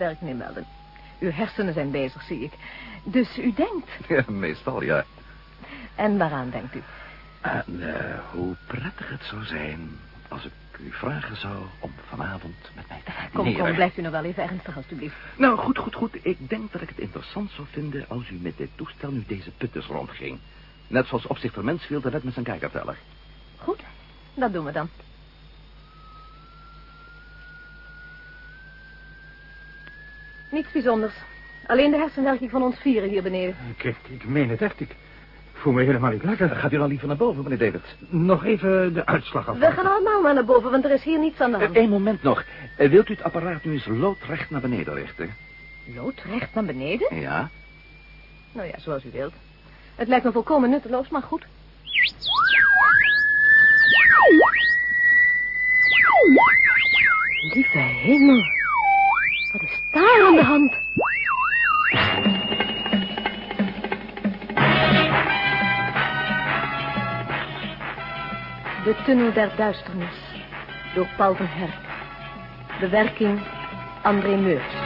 werkt, meneer Melden. Uw hersenen zijn bezig, zie ik. Dus u denkt. Ja, meestal, ja. En waaraan denkt u? En uh, hoe prettig het zou zijn als ik u vragen zou om vanavond met mij te gaan Kom, kom, blijft u nog wel even ernstig, alstublieft. Nou, goed, goed, goed. Ik denk dat ik het interessant zou vinden als u met dit toestel nu deze puttes rondging. Net zoals opzichter Mensfield net met zijn kijkerteller. Goed, dat doen we dan. Niets bijzonders. Alleen de hersenwerking van ons vieren hier beneden. Ik, ik, meen het echt. Ik voel me helemaal niet lekker. Gaat u dan liever naar boven, meneer David? Nog even de uitslag af. We gaan allemaal maar naar boven, want er is hier niets aan de hand. Eén moment nog. Eh, wilt u het apparaat nu eens loodrecht naar beneden richten? Loodrecht naar beneden? Ja. Nou ja, zoals u wilt. Het lijkt me volkomen nutteloos, maar goed. Lieve hemel. Daar aan de hand? De Tunnel der Duisternis. Door Paul van Herk. Bewerking André Meurs.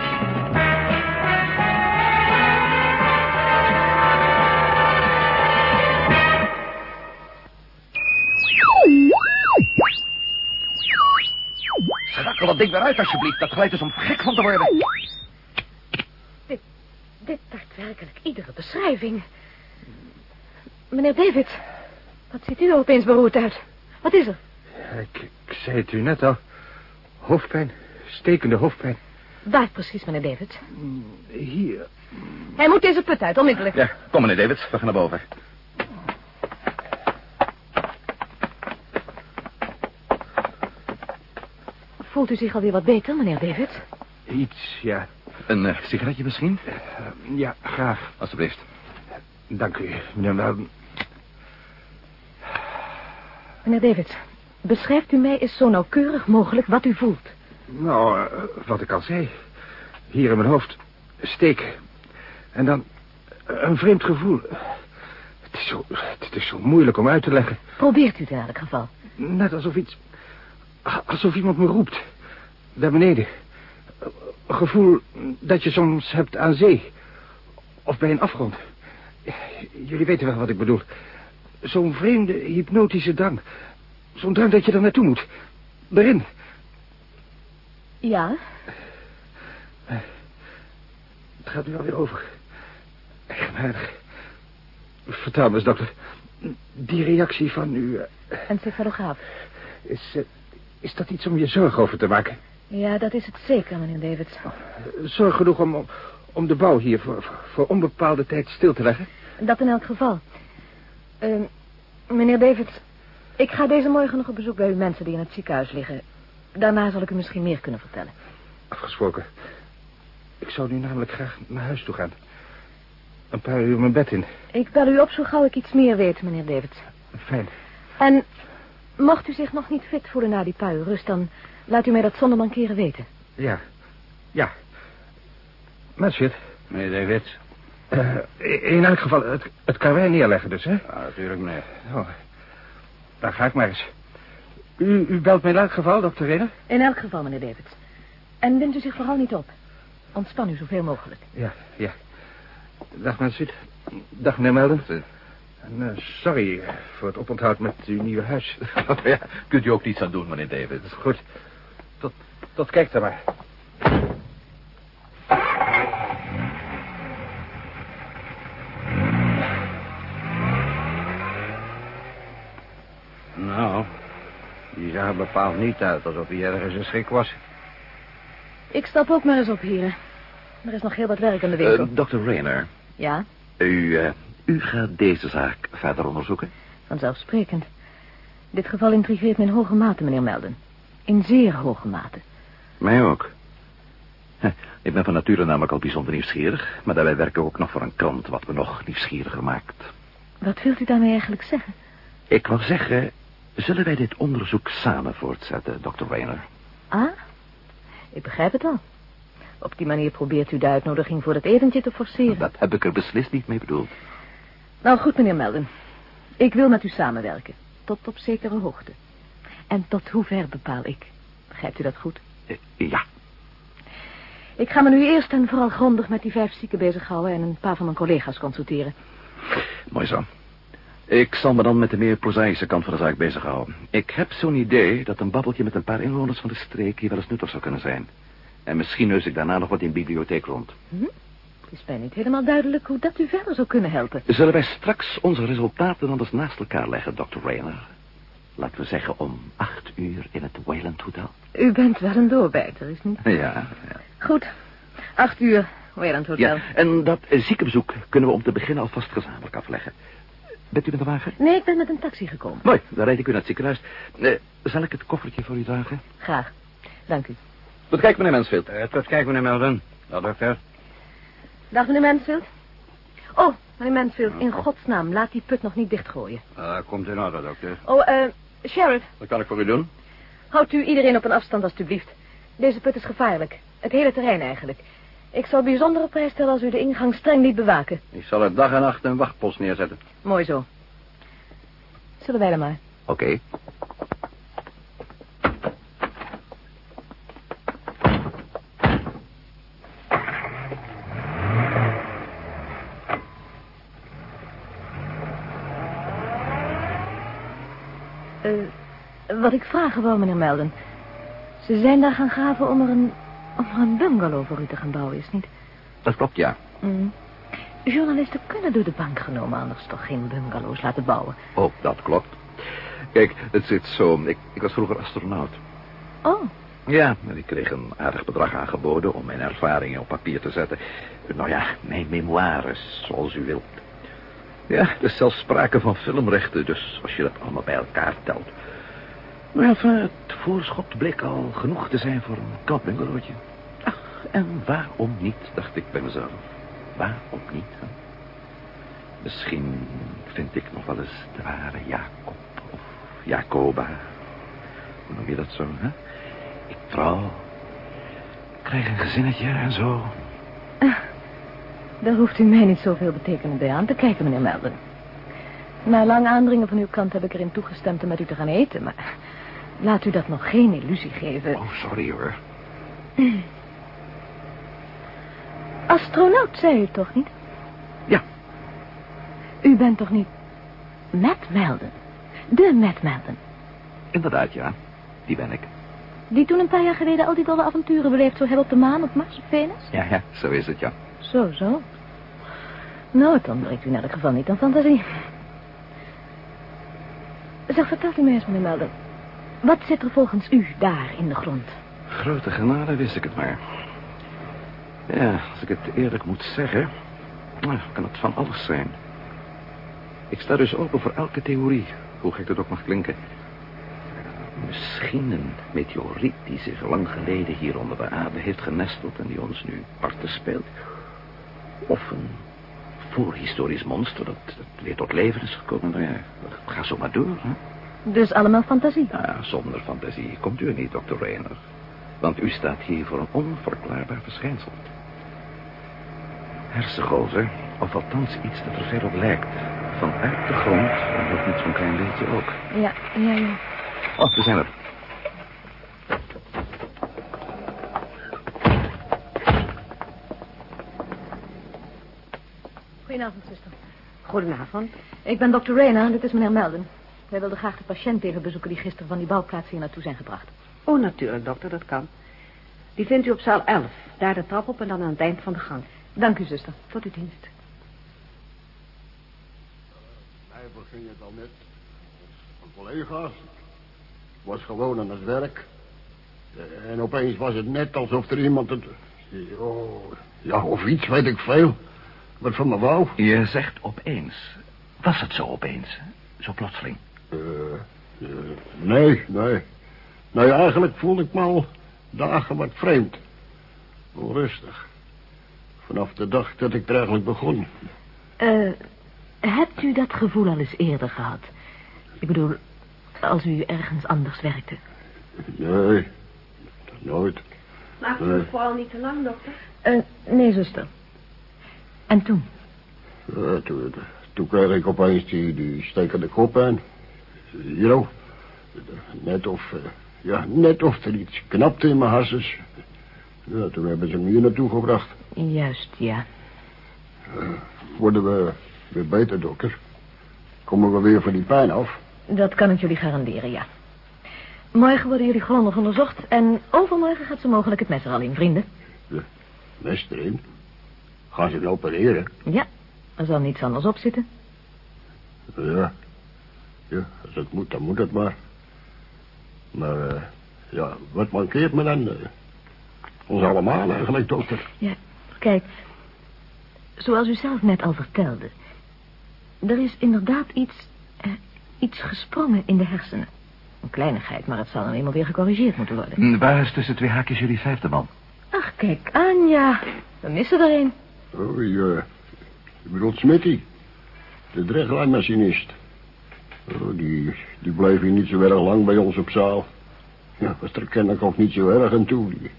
Dat ding weer uit, alsjeblieft. Dat geluid is om gek van te worden. Dit, dit dacht werkelijk iedere beschrijving. Meneer David, wat ziet u er opeens beroerd uit? Wat is er? Ik, ik zei het u net al. Hoofdpijn. Stekende hoofdpijn. Waar precies, meneer David? Hier. Hij moet deze put uit, onmiddellijk. Ja, kom meneer David. We gaan naar boven. Voelt u zich alweer wat beter, meneer David? Iets, ja. Een uh, sigaretje misschien? Uh, ja, graag. Alsjeblieft. Dank u, meneer Melden. Meneer David, beschrijft u mij eens zo nauwkeurig mogelijk wat u voelt. Nou, uh, wat ik al zei. Hier in mijn hoofd. Steek. En dan een vreemd gevoel. Het is, zo, het is zo moeilijk om uit te leggen. Probeert u het in elk geval. Net alsof iets... Alsof iemand me roept. Daar beneden. Gevoel dat je soms hebt aan zee. Of bij een afgrond. Jullie weten wel wat ik bedoel. Zo'n vreemde, hypnotische drang. Zo'n drang dat je er naartoe moet. Erin. Ja? Het gaat nu alweer over. Eigenaardig. Vertel me eens, dokter. Die reactie van u... Encefalograaf. Is, uh, is dat iets om je zorgen over te maken? Ja, dat is het zeker, meneer David. Zorg genoeg om, om de bouw hier voor, voor onbepaalde tijd stil te leggen? Dat in elk geval. Uh, meneer David, ik ga deze morgen nog op bezoek bij uw mensen die in het ziekenhuis liggen. Daarna zal ik u misschien meer kunnen vertellen. Afgesproken. Ik zou nu namelijk graag naar huis toe gaan. Een paar uur mijn bed in. Ik bel u op zo gauw ik iets meer weet, meneer David. Fijn. En mocht u zich nog niet fit voelen na die paar uur rust... dan laat u mij dat zonder mankeren weten. Ja. Ja. Mansfield. Meneer David. Uh, in elk geval het, het karwei neerleggen dus, hè? Ja, natuurlijk, meneer. Oh, daar ga ik maar eens. U, u belt mij in elk geval, dokter Reder? In elk geval, meneer David. En wind u zich vooral niet op. Ontspan u zoveel mogelijk. Ja, ja. Dag, Mansfield. Dag, meneer Melden. En, uh, sorry voor het oponthoud met uw nieuwe huis. ja, kunt u ook niets aan doen, meneer David. Goed. Tot, kijk dan maar. Nou, die zag er bepaald niet uit alsof hij ergens een schrik was. Ik stap ook maar eens op, heren. Er is nog heel wat werk aan de winkel. Uh, Dr. Rayner. Ja? U, uh, u gaat deze zaak verder onderzoeken? Vanzelfsprekend. Dit geval intrigeert me in hoge mate, meneer Melden. In zeer hoge mate. Mij ook. Ik ben van nature namelijk al bijzonder nieuwsgierig... maar daarbij werken we ook nog voor een krant wat me nog nieuwsgieriger maakt. Wat wilt u daarmee eigenlijk zeggen? Ik wil zeggen, zullen wij dit onderzoek samen voortzetten, Dr. Rayner? Ah, ik begrijp het al. Op die manier probeert u de uitnodiging voor het etentje te forceren. Dat heb ik er beslist niet mee bedoeld. Nou goed, meneer Melden. Ik wil met u samenwerken. Tot op zekere hoogte. En tot hoever bepaal ik. Begrijpt u dat goed? Eh, ja, Ik ga me nu eerst en vooral grondig met die vijf zieken bezighouden... en een paar van mijn collega's consulteren. mooi zo. Ik zal me dan met de meer prozaïsche kant van de zaak bezighouden. Ik heb zo'n idee dat een babbeltje met een paar inwoners van de streek hier wel eens nuttig zou kunnen zijn. En misschien neus ik daarna nog wat in de bibliotheek rond. Hm? Het is mij niet helemaal duidelijk hoe dat u verder zou kunnen helpen. Zullen wij straks onze resultaten dan eens naast elkaar leggen, Dr. Rayner? Laten we zeggen om acht uur in het Wayland Hotel. U bent wel een doorbijter, is niet? Ja, ja. Goed. Acht uur, Wayland Hotel. ja. En dat ziekenbezoek kunnen we om te beginnen alvast gezamenlijk afleggen. Bent u met de wagen? Nee, ik ben met een taxi gekomen. Mooi, dan rijd ik u naar het ziekenhuis. Eh, zal ik het koffertje voor u dragen? Graag. Dank u. Tot kijk, meneer Mansfield. Eh, tot kijk, meneer Melden. Dag, dokter. Dag, meneer Mansfield. Oh, meneer Mansfield, in godsnaam, laat die put nog niet dichtgooien. Uh, komt in orde, dokter. Oh, eh, sheriff, Wat kan ik voor u doen? houdt u iedereen op een afstand alstublieft. Deze put is gevaarlijk. Het hele terrein eigenlijk. Ik zou bijzonder op prijs stellen als u de ingang streng liet bewaken. Ik zal er dag en nacht een wachtpost neerzetten. Mooi zo. Zullen wij dan maar? Oké. Wou, meneer Melden. Ze zijn daar gaan graven om er een, om er een bungalow voor u te gaan bouwen, is niet? Dat klopt, ja. Mm. Journalisten kunnen door de bank genomen anders toch geen bungalows laten bouwen. Oh, dat klopt. Kijk, het zit zo. Ik, ik was vroeger astronaut. Oh, Ja, en ik kreeg een aardig bedrag aangeboden om mijn ervaringen op papier te zetten. Nou ja, mijn memoires, zoals u wilt. Ja, er is zelfs sprake van filmrechten, dus als je dat allemaal bij elkaar telt. Maar enfin, het voorschot bleek al genoeg te zijn voor een kampbungalowtje. Ach, en waarom niet, dacht ik bij mezelf. Waarom niet? hè? Misschien vind ik nog wel eens de ware Jacob of Jacoba. Hoe noem je dat zo, hè? Ik trouw, krijg een gezinnetje en zo. daar hoeft u mij niet zoveel betekenend bij aan te kijken, meneer Melden. Na lang aandringen van uw kant heb ik erin toegestemd om met u te gaan eten, maar laat u dat nog geen illusie geven. Oh, sorry hoor. Astronaut, zei u toch niet? Ja. U bent toch niet Matt Melden? De Matt Melden. Inderdaad, ja. Die ben ik. Die toen een paar jaar geleden al die dolle avonturen beleefd zou hebben op de maan, op Mars, op Venus? Ja, ja, zo is het, ja. Zo, zo. Nou, het ontbreekt u in elk geval niet aan fantasie. Zeg, vertelt u mij eens, meneer Melden. Wat zit er volgens u daar in de grond? Grote genade wist ik het maar. Ja, als ik het eerlijk moet zeggen... nou, kan het van alles zijn. Ik sta dus open voor elke theorie, hoe gek dat ook mag klinken. Misschien een meteoriet die zich lang geleden hier onder de aarde heeft genesteld... en die ons nu parten speelt. Of een voorhistorisch monster dat, dat weer tot leven is gekomen. Nou ja, ga zo maar door, hè. Dus allemaal fantasie. Ja, zonder fantasie komt u er niet, dokter Rayner. Want u staat hier voor een onverklaarbaar verschijnsel. Hersengolven, of althans iets dat er ver op lijkt. Vanuit de grond, en dat niet zo'n klein beetje ook. Ja, ja, ja. Oh, we zijn er. Goedenavond, zuster. Goedenavond. Ik ben dokter Rayner en dit is meneer Melden. Wij wilden graag de patiënt even bezoeken die gisteren van die bouwplaats hier naartoe zijn gebracht. Oh, natuurlijk, dokter, dat kan. Die vindt u op zaal 11. Daar de trap op en dan aan het eind van de gang. Dank u, zuster. Tot uw dienst. Mij beging het al net. Een collega's. Ik was gewoon aan het werk. En opeens was het net alsof er iemand het... Oh, ja, of iets, weet ik veel. Wat van me wou. Je zegt opeens. Was het zo opeens? Zo plotseling? Eh, eh, nee, nee. Nee, eigenlijk voelde ik me al dagen wat vreemd. Onrustig. Vanaf de dag dat ik er eigenlijk begon. Eh, hebt u dat gevoel al eens eerder gehad? Ik bedoel, als u ergens anders werkte. Nee, nooit. Maakt u het vooral niet te lang, dokter? Nee, zuster. En toen? Ja, toen, toen kreeg ik opeens die, die stekende kop aan. Know, net of, eh, Ja, net of er iets knapte in mijn hersens. Ja, toen hebben ze hem hier naartoe gebracht. Juist, ja. Worden we weer beter, dokter? Komen we weer van die pijn af? Dat kan ik jullie garanderen, ja. Morgen worden jullie grondig onderzocht... en overmorgen gaat ze mogelijk het mes er al in, vrienden. Mes erin. Gaan ze het opereren? Ja, er zal niets anders op zitten. Ja. Ja, als het moet, dan moet het maar. Maar, eh, ja, wat mankeert me dan? eh? ons allemaal eigenlijk, dokter. Ja, kijk. Zoals u zelf net al vertelde. Er is inderdaad iets... eh, iets gesprongen in de hersenen. Een kleinigheid, maar het zal dan eenmaal weer gecorrigeerd moeten worden. Hm, Waar is tussen twee haakjes jullie vijfde man? Ach, kijk aan, ja. We missen er een. Oh, je, je bedoelt Smitty. De drechtlijnmachinist. Oh, die, die bleef hier niet zo erg lang bij ons op zaal. Ja, was er kennelijk ook niet zo erg aan toe. Die,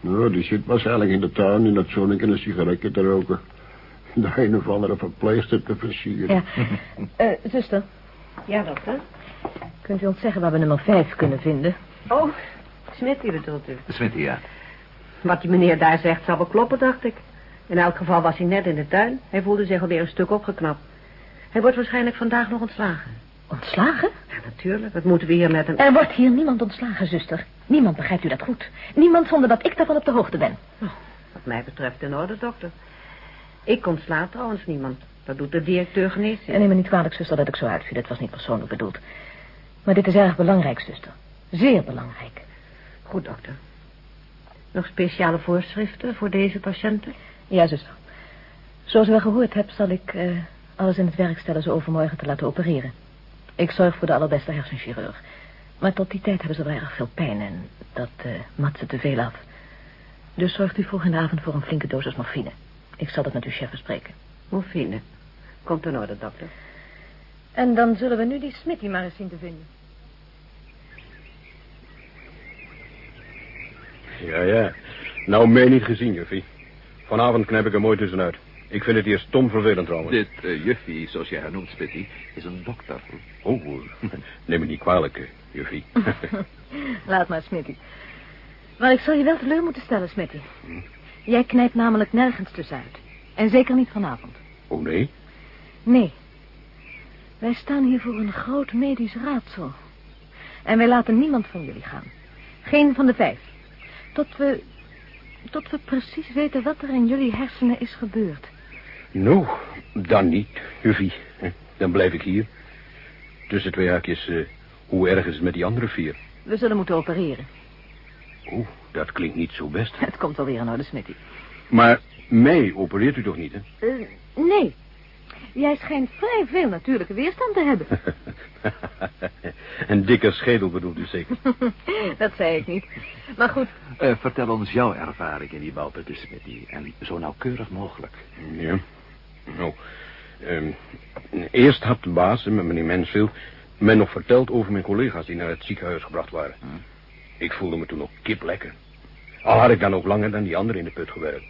nou, die zit waarschijnlijk in de tuin in het zonnetje een sigaretje te roken. De een of andere verpleegster te versieren. Ja. Eh, zuster, Ja, dokter. kunt u ons zeggen waar we nummer vijf kunnen vinden? Oh, Smit, die bedoelt u. Smitty, ja. Wat die meneer daar zegt zal wel kloppen, dacht ik. In elk geval was hij net in de tuin. Hij voelde zich alweer een stuk opgeknapt. Hij wordt waarschijnlijk vandaag nog ontslagen. Ontslagen? Ja, natuurlijk. Wat moeten we hier met hem... Er wordt hier niemand ontslagen, zuster. Niemand begrijpt u dat goed. Niemand zonder dat ik daarvan op de hoogte ben. Wat mij betreft in orde, dokter. Ik ontsla trouwens niemand. Dat doet de directeur geneesheer. En neem me niet kwalijk, zuster, dat ik zo uitviel. Het was niet persoonlijk bedoeld. Maar dit is erg belangrijk, zuster. Zeer belangrijk. Goed, dokter. Nog speciale voorschriften voor deze patiënten? Ja, zuster. Zoals u wel gehoord hebt, zal ik eh, alles in het werk stellen ze overmorgen te laten opereren. Ik zorg voor de allerbeste hersenchirurg. Maar tot die tijd hebben ze wel erg veel pijn en dat eh mat ze te veel af. Dus zorgt u vroeg in de avond voor een flinke dosis morfine. Ik zal dat met uw chef bespreken. Morfine. Komt in orde, dokter. En dan zullen we nu die Smitty maar eens zien te vinden. Ja, ja. Nou, mij niet gezien, juffie. Vanavond knijp ik er mooi tussenuit. Ik vind het hier stom vervelend trouwens. Dit eh, juffie, zoals jij haar noemt, Smitty, is een dokter. Oh, neem me niet kwalijk, eh, juffie. Laat maar, Smitty. Maar ik zal je wel teleur moeten stellen, Smitty. Jij knijpt namelijk nergens tussenuit. En zeker niet vanavond. oh, nee? Nee. Wij staan hier voor een groot medisch raadsel. En wij laten niemand van jullie gaan. Geen van de vijf. Tot we... Tot we precies weten wat er in jullie hersenen is gebeurd. Nou, dan niet, juffie. Dan blijf ik hier. Tussen twee haakjes, eh, hoe erg is het met die andere vier? We zullen moeten opereren. Oeh, dat klinkt niet zo best. Het komt wel weer in orde, Smitty. Maar mij opereert u toch niet, hè? Eh, nee. Jij schijnt vrij veel natuurlijke weerstand te hebben. een dikke schedel bedoelt u zeker? dat zei ik niet. Maar goed, Eh, vertel ons jouw ervaring in die bouwputten, Smitty. En zo nauwkeurig mogelijk. Ja. Nou, ehm, eerst had de baas, met meneer Mansfield, mij nog verteld over mijn collega's die naar het ziekenhuis gebracht waren. Ik voelde me toen ook kip lekker. Al had ik dan ook langer dan die anderen in de put gewerkt.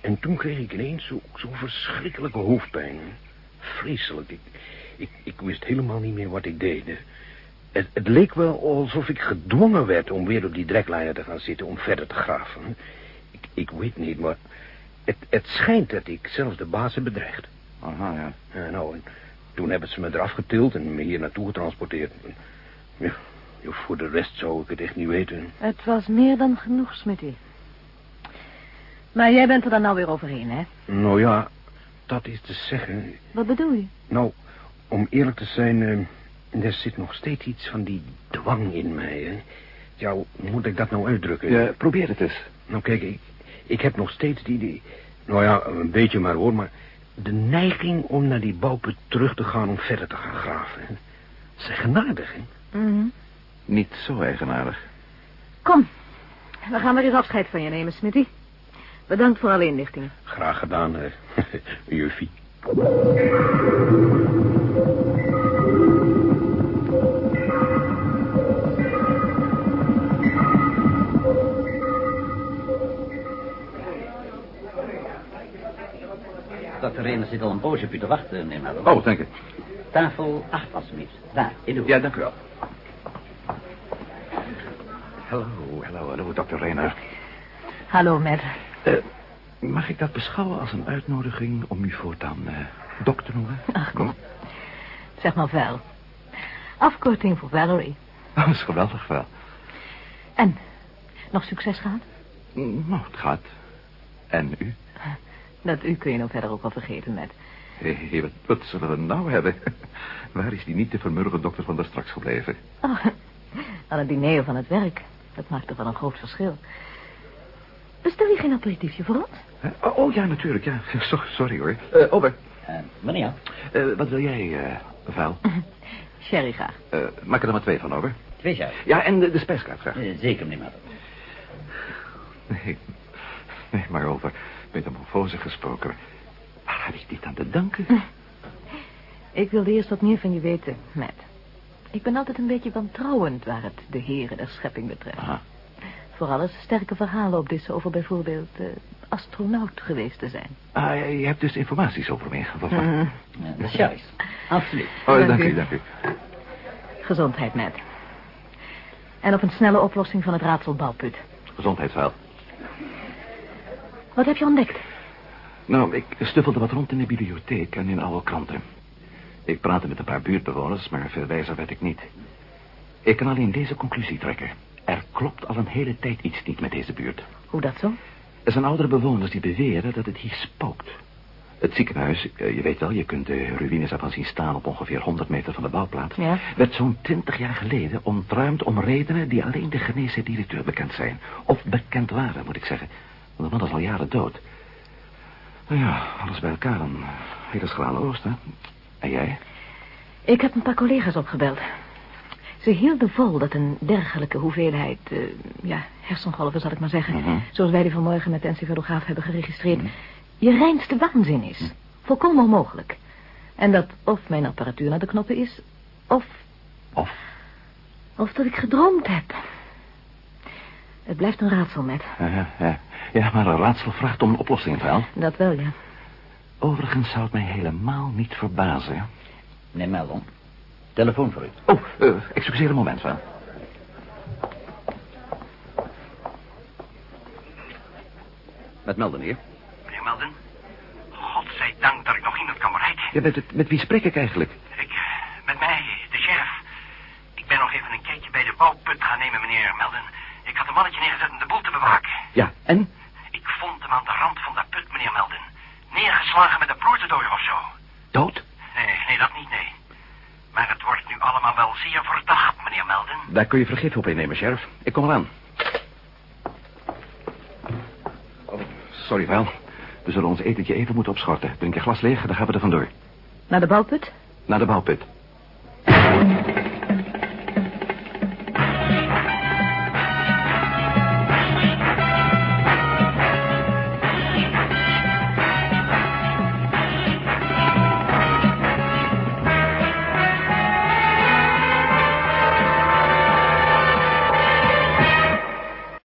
En toen kreeg ik ineens zo- zo'n verschrikkelijke hoofdpijn. Vreselijk. Ik, ik, ik wist helemaal niet meer wat ik deed. Het, het leek wel alsof ik gedwongen werd om weer op die dreklijnen te gaan zitten om verder te graven. Ik, ik weet niet, maar het, het schijnt dat ik zelfs de baas heb bedreigd. Aha, ja. Ja, nou, en toen hebben ze me eraf getild en me hier naartoe getransporteerd. Ja, ja, voor de rest zou ik het echt niet weten. het was meer dan genoeg, Smitty. Maar jij bent er dan nou weer overheen, hè? Nou ja, dat is te zeggen. Wat bedoel je? Nou, om eerlijk te zijn, eh, er zit nog steeds iets van die dwang in mij. Hè. Ja, hoe moet ik dat nou uitdrukken? Ja, probeer het eens. Nou, kijk, ik, ik heb nog steeds die, die... Nou ja, een beetje maar hoor, maar... De neiging om naar die bouwput terug te gaan om verder te gaan graven. Hè. Dat is genadig, hè? Mhm. Niet zo eigenaardig. Kom, we gaan weer eens afscheid van je nemen, Smitty. Bedankt voor alle inlichtingen. Graag gedaan, eh, juffie. Dokter Rener zit al een poosje op u te wachten, neem maar. Oh, dank u. Tafel 8, alsjeblieft. Daar, in de hoek. Ja, dank u wel. hallo, hallo, hallo, dokter Reiner. Hallo, Matt. Eh, mag ik dat beschouwen als een uitnodiging om u voortaan eh dokter te noemen? Ach, kom. Zeg maar Val. Afkorting voor Valerie. Oh, dat is geweldig wel. En? Nog succes gehad? Mm, Nou, het gaat. En u? Dat u kun je nou verder ook wel vergeten, Matt. Hé, wat, wat zullen we nou hebben? Waar is die niet te vermurgen dokter van daar straks gebleven? Oh, aan het diner of aan het werk. Dat maakt toch wel een groot verschil. Bestel je geen aperitiefje voor ons? Hè? Oh, oh, ja, natuurlijk, ja. So- sorry hoor. Eh Ober, Eh, wanneer? eh, wat wil jij, eh vuil? Sherry graag. Eh maak er dan maar twee van, over. Twee jaar. Ja, en de, de spijskaart graag. Zeker, meneer Mello. Nee, nee, maar over metamorfose gesproken. Waar heb ik dit aan te danken? Ik wilde eerst wat meer van je weten, Matt. Ik ben altijd een beetje wantrouwend waar het de heren der schepping betreft. Aha. Vooral als sterke verhalen op dit over bijvoorbeeld eh, astronaut geweest te zijn. Ah, je hebt dus informaties over me. Mm. Ja, dat is juist. Absoluut. Oh, Dank dank u. u, dank u. Gezondheid, Matt. En op een snelle oplossing van het raadsel Balput. Gezondheidsvuil. Wat heb je ontdekt? Nou, ik stuffelde wat rond in de bibliotheek en in oude kranten. Ik praatte met een paar buurtbewoners, maar veel wijzer werd ik niet. Ik kan alleen deze conclusie trekken. Er klopt al een hele tijd iets niet met deze buurt. Hoe dat zo? Er zijn oudere bewoners die beweren dat het hier spookt. Het ziekenhuis, eh, je weet wel, je kunt de ruïnes ervan zien staan op ongeveer 100 meter van de bouwplaats. Ja. Werd zo'n 20 jaar geleden ontruimd om redenen die alleen de geneesheer directeur bekend zijn. Of bekend waren, moet ik zeggen. De man is al jaren dood. Nou ja, alles bij elkaar een hele schrale oost, hè? En jij? Ik heb een paar collega's opgebeld. Ze hielden vol dat een dergelijke hoeveelheid, eh, ja, hersengolven zal ik maar zeggen... Mhm. zoals wij die vanmorgen met de encefalograaf hebben geregistreerd... je reinste waanzin is. Volkomen onmogelijk. En dat of mijn apparatuur naar de knoppen is... of, Of? of dat ik gedroomd heb. Het blijft een raadsel, met. Ja, ja, ja. ja, maar een raadsel vraagt om een oplossing, wel. Dat wel, ja. Overigens zou het mij helemaal niet verbazen. Meneer Mello. Telefoon voor u. Oh, eh, excuseer een moment, wel. Met Melden hier. Meneer Melden? Godzijdank dat ik nog iemand kan bereiken. Ja, met, met wie spreek ik eigenlijk? Ik, eh, met mij, de sheriff. Ik ben nog even een kijkje bij de bouwput gaan nemen, meneer Melden. Ik had een mannetje neergezet om de boel te bewaken. Ja, en? Ik vond hem aan de rand van de put, meneer Melden. Neergeslagen met een ploertendooier of zo. Dood? Nee, nee, dat niet, nee. Maar het wordt nu allemaal wel zeer verdacht, meneer Melden. Daar kun je vergif op innemen, sheriff. Ik kom eraan. Oh, sorry, wel. We zullen ons etentje even moeten opschorten. Drink je glas leeg, dan gaan we er vandoor. Naar de bouwput? Naar de bouwput.